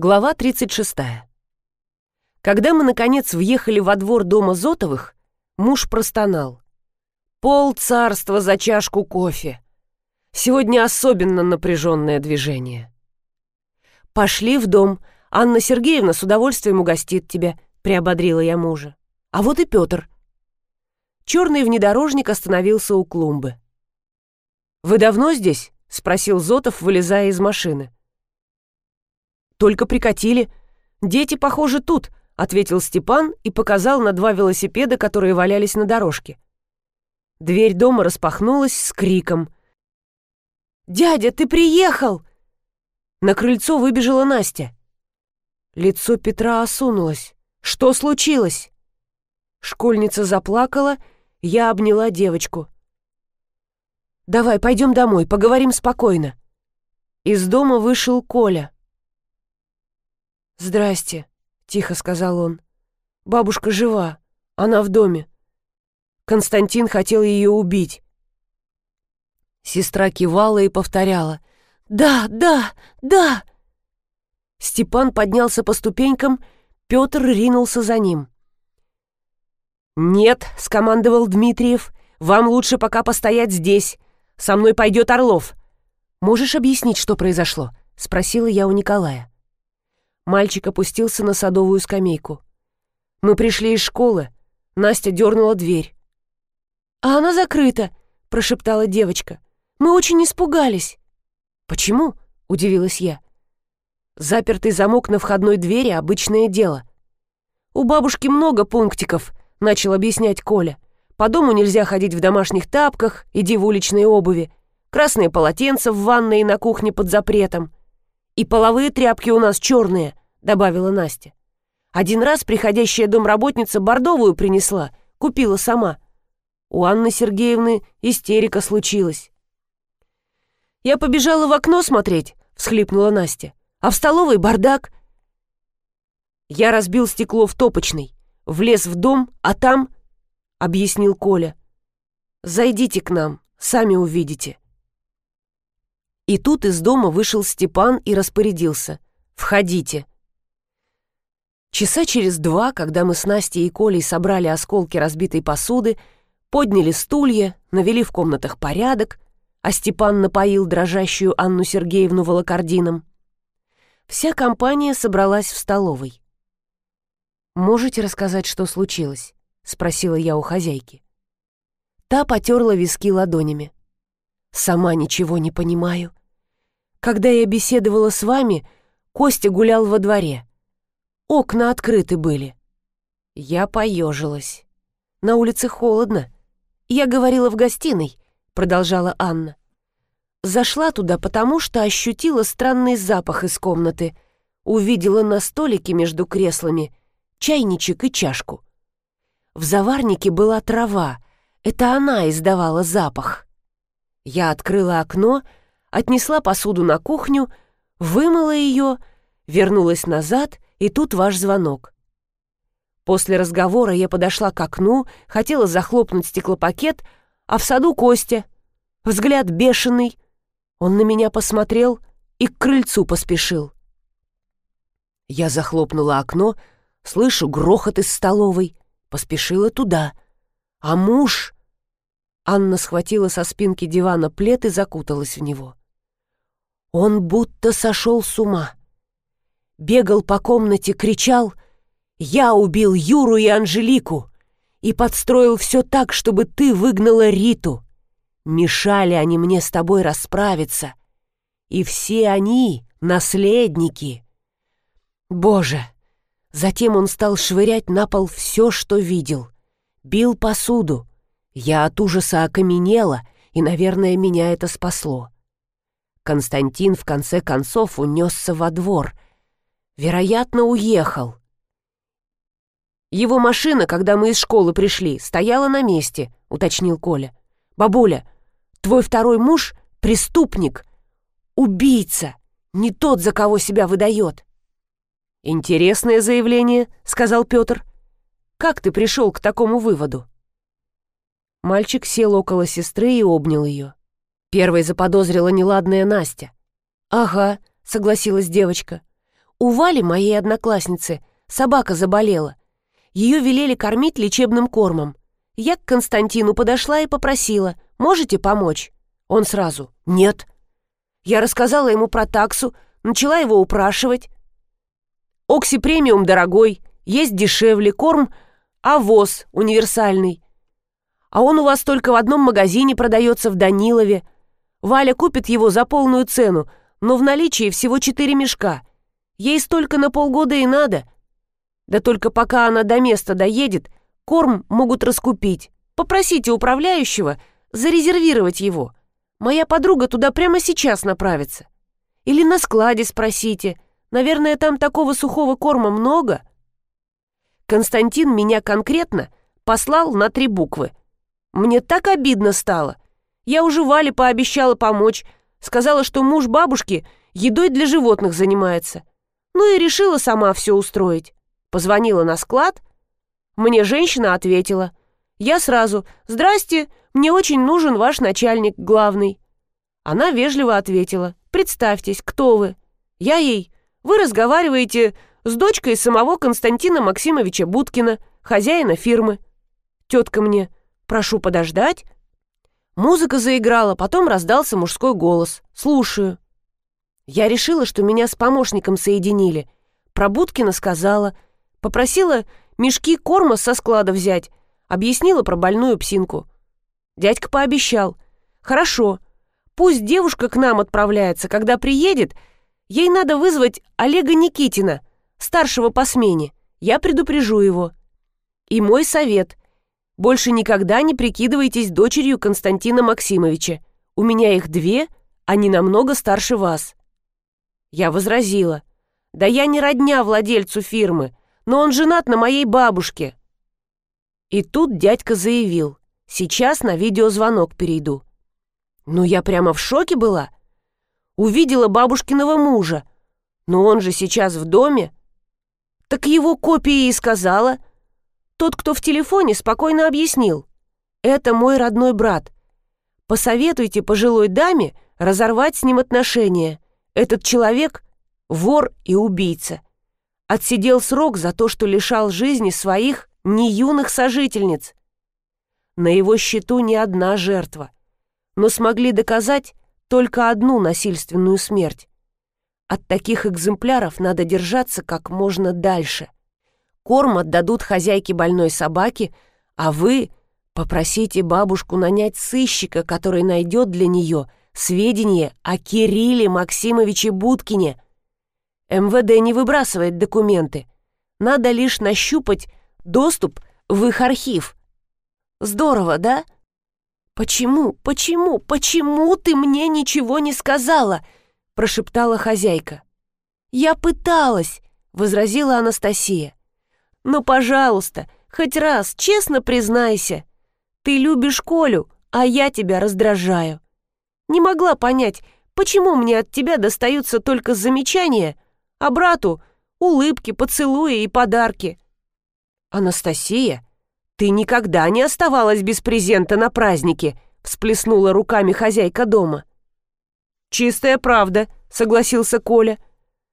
Глава 36. Когда мы, наконец, въехали во двор дома Зотовых, муж простонал. «Пол царства за чашку кофе. Сегодня особенно напряженное движение». «Пошли в дом. Анна Сергеевна с удовольствием угостит тебя», — приободрила я мужа. «А вот и Петр». Черный внедорожник остановился у клумбы. «Вы давно здесь?» — спросил Зотов, вылезая из машины. «Только прикатили. Дети, похоже, тут», — ответил Степан и показал на два велосипеда, которые валялись на дорожке. Дверь дома распахнулась с криком. «Дядя, ты приехал!» На крыльцо выбежала Настя. Лицо Петра осунулось. «Что случилось?» Школьница заплакала, я обняла девочку. «Давай, пойдем домой, поговорим спокойно». Из дома вышел Коля. «Здрасте», — тихо сказал он. «Бабушка жива, она в доме. Константин хотел ее убить». Сестра кивала и повторяла. «Да, да, да!» Степан поднялся по ступенькам, Петр ринулся за ним. «Нет», — скомандовал Дмитриев, — «вам лучше пока постоять здесь. Со мной пойдет Орлов». «Можешь объяснить, что произошло?» — спросила я у Николая. Мальчик опустился на садовую скамейку. «Мы пришли из школы. Настя дернула дверь». «А она закрыта», — прошептала девочка. «Мы очень испугались». «Почему?» — удивилась я. «Запертый замок на входной двери — обычное дело». «У бабушки много пунктиков», — начал объяснять Коля. «По дому нельзя ходить в домашних тапках, иди в уличной обуви. Красные полотенца в ванной и на кухне под запретом. И половые тряпки у нас черные. — добавила Настя. «Один раз приходящая домработница бордовую принесла, купила сама. У Анны Сергеевны истерика случилась». «Я побежала в окно смотреть», — всхлипнула Настя. «А в столовой бардак». «Я разбил стекло в топочной, влез в дом, а там...» — объяснил Коля. «Зайдите к нам, сами увидите». И тут из дома вышел Степан и распорядился. «Входите». Часа через два, когда мы с Настей и Колей собрали осколки разбитой посуды, подняли стулья, навели в комнатах порядок, а Степан напоил дрожащую Анну Сергеевну волокордином, вся компания собралась в столовой. «Можете рассказать, что случилось?» — спросила я у хозяйки. Та потерла виски ладонями. «Сама ничего не понимаю. Когда я беседовала с вами, Костя гулял во дворе. Окна открыты были. Я поежилась. На улице холодно. Я говорила в гостиной, продолжала Анна. Зашла туда, потому что ощутила странный запах из комнаты. Увидела на столике между креслами чайничек и чашку. В заварнике была трава. Это она издавала запах. Я открыла окно, отнесла посуду на кухню, вымыла ее, вернулась назад и тут ваш звонок. После разговора я подошла к окну, хотела захлопнуть стеклопакет, а в саду Костя. Взгляд бешеный. Он на меня посмотрел и к крыльцу поспешил. Я захлопнула окно, слышу грохот из столовой, поспешила туда. А муж... Анна схватила со спинки дивана плед и закуталась в него. Он будто сошел с ума бегал по комнате, кричал «Я убил Юру и Анжелику и подстроил все так, чтобы ты выгнала Риту. Мешали они мне с тобой расправиться, и все они — наследники». Боже! Затем он стал швырять на пол все, что видел. Бил посуду. Я от ужаса окаменела, и, наверное, меня это спасло. Константин в конце концов унесся во двор — Вероятно, уехал. Его машина, когда мы из школы пришли, стояла на месте, уточнил Коля. Бабуля, твой второй муж — преступник, убийца, не тот, за кого себя выдает. Интересное заявление, сказал Петр. Как ты пришел к такому выводу? Мальчик сел около сестры и обнял ее. Первой заподозрила неладная Настя. «Ага», — согласилась девочка. У Вали, моей одноклассницы, собака заболела. Ее велели кормить лечебным кормом. Я к Константину подошла и попросила, можете помочь? Он сразу, нет. Я рассказала ему про таксу, начала его упрашивать. Окси премиум дорогой, есть дешевле, корм, а ВОЗ универсальный. А он у вас только в одном магазине продается в Данилове. Валя купит его за полную цену, но в наличии всего четыре мешка. Ей столько на полгода и надо. Да только пока она до места доедет, корм могут раскупить. Попросите управляющего зарезервировать его. Моя подруга туда прямо сейчас направится. Или на складе спросите. Наверное, там такого сухого корма много. Константин меня конкретно послал на три буквы. Мне так обидно стало. Я уже Вале пообещала помочь, сказала, что муж бабушки едой для животных занимается. Ну и решила сама все устроить. Позвонила на склад. Мне женщина ответила. Я сразу «Здрасте, мне очень нужен ваш начальник главный». Она вежливо ответила «Представьтесь, кто вы?» Я ей «Вы разговариваете с дочкой самого Константина Максимовича Будкина, хозяина фирмы». Тетка мне «Прошу подождать». Музыка заиграла, потом раздался мужской голос. «Слушаю». Я решила, что меня с помощником соединили. Про Будкина сказала. Попросила мешки корма со склада взять. Объяснила про больную псинку. Дядька пообещал. «Хорошо. Пусть девушка к нам отправляется. Когда приедет, ей надо вызвать Олега Никитина, старшего по смене. Я предупрежу его. И мой совет. Больше никогда не прикидывайтесь дочерью Константина Максимовича. У меня их две, они намного старше вас». Я возразила. «Да я не родня владельцу фирмы, но он женат на моей бабушке». И тут дядька заявил. «Сейчас на видеозвонок перейду». Ну, я прямо в шоке была. Увидела бабушкиного мужа. Но он же сейчас в доме. Так его копии и сказала. Тот, кто в телефоне, спокойно объяснил. «Это мой родной брат. Посоветуйте пожилой даме разорвать с ним отношения. Этот человек — вор и убийца. Отсидел срок за то, что лишал жизни своих неюных сожительниц. На его счету не одна жертва, но смогли доказать только одну насильственную смерть. От таких экземпляров надо держаться как можно дальше. Корм отдадут хозяйке больной собаки, а вы попросите бабушку нанять сыщика, который найдет для нее сведения о Кирилле Максимовиче Будкине. МВД не выбрасывает документы. Надо лишь нащупать доступ в их архив. Здорово, да? Почему, почему, почему ты мне ничего не сказала? прошептала хозяйка. Я пыталась, возразила Анастасия. «Ну, пожалуйста, хоть раз честно признайся. Ты любишь Колю, а я тебя раздражаю. Не могла понять, почему мне от тебя достаются только замечания, а брату — улыбки, поцелуи и подарки». «Анастасия, ты никогда не оставалась без презента на празднике», — всплеснула руками хозяйка дома. «Чистая правда», — согласился Коля.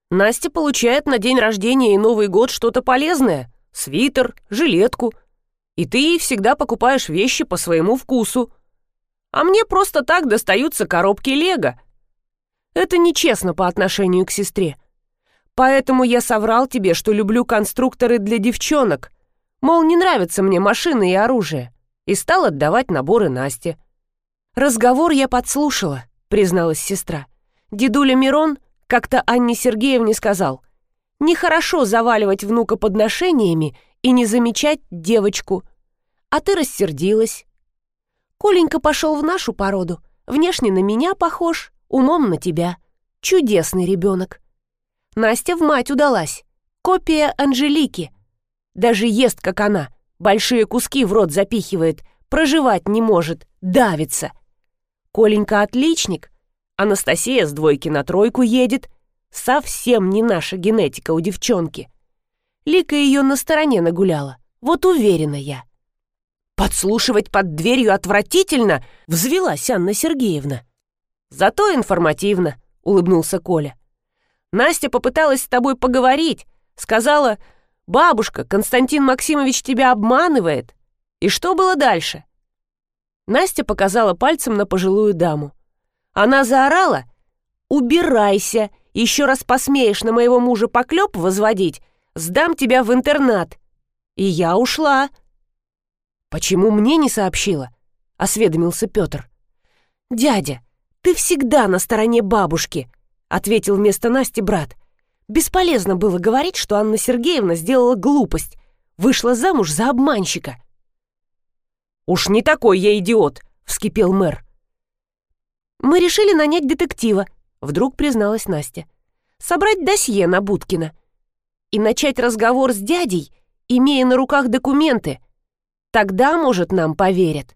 «Настя получает на день рождения и Новый год что-то полезное свитер, жилетку. И ты ей всегда покупаешь вещи по своему вкусу. А мне просто так достаются коробки Лего. Это нечестно по отношению к сестре. Поэтому я соврал тебе, что люблю конструкторы для девчонок. Мол, не нравятся мне машины и оружие. И стал отдавать наборы Насте. Разговор я подслушала, призналась сестра. Дедуля Мирон как-то Анне Сергеевне сказал — Нехорошо заваливать внука подношениями и не замечать девочку. А ты рассердилась. Коленька пошел в нашу породу. Внешне на меня похож, умом на тебя. Чудесный ребенок. Настя в мать удалась. Копия Анжелики. Даже ест, как она. Большие куски в рот запихивает. Проживать не может. Давится. Коленька отличник. Анастасия с двойки на тройку едет. Совсем не наша генетика у девчонки. Лика ее на стороне нагуляла. Вот уверена я. «Подслушивать под дверью отвратительно!» — взвелась Анна Сергеевна. «Зато информативно», — улыбнулся Коля. Настя попыталась с тобой поговорить. Сказала, бабушка, Константин Максимович тебя обманывает. И что было дальше? Настя показала пальцем на пожилую даму. Она заорала, убирайся, еще раз посмеешь на моего мужа поклеп возводить, сдам тебя в интернат. И я ушла. Почему мне не сообщила? Осведомился Петр. Дядя, ты всегда на стороне бабушки, ответил вместо Насти брат. Бесполезно было говорить, что Анна Сергеевна сделала глупость, вышла замуж за обманщика. «Уж не такой я идиот!» — вскипел мэр. «Мы решили нанять детектива», — вдруг призналась Настя. «Собрать досье на Будкина и начать разговор с дядей, имея на руках документы. Тогда, может, нам поверят».